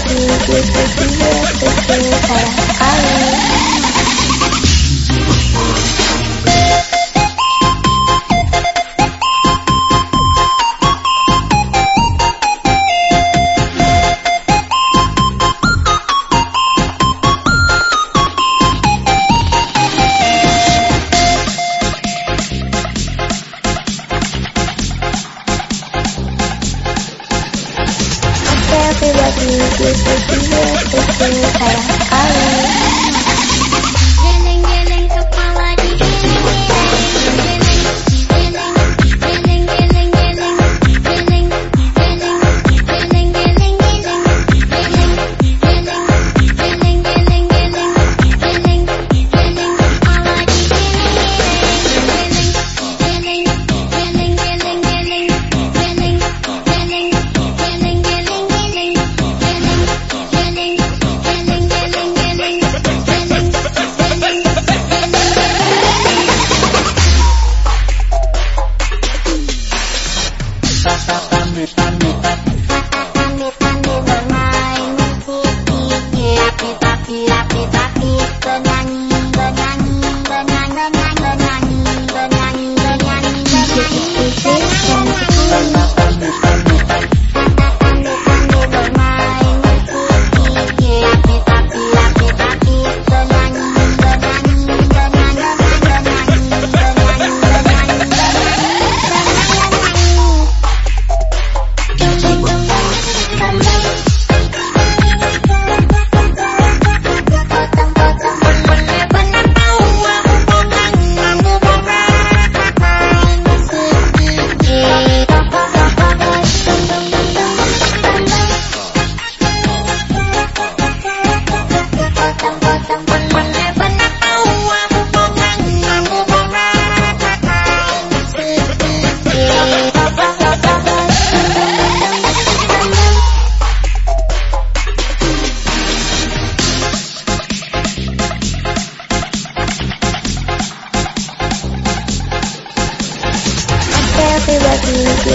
Aku bersedia sesuatu setia, setia sayang sekali pribadi Dia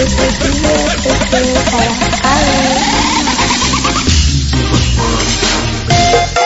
setia, setia sayang sekali pribadi Dia setia,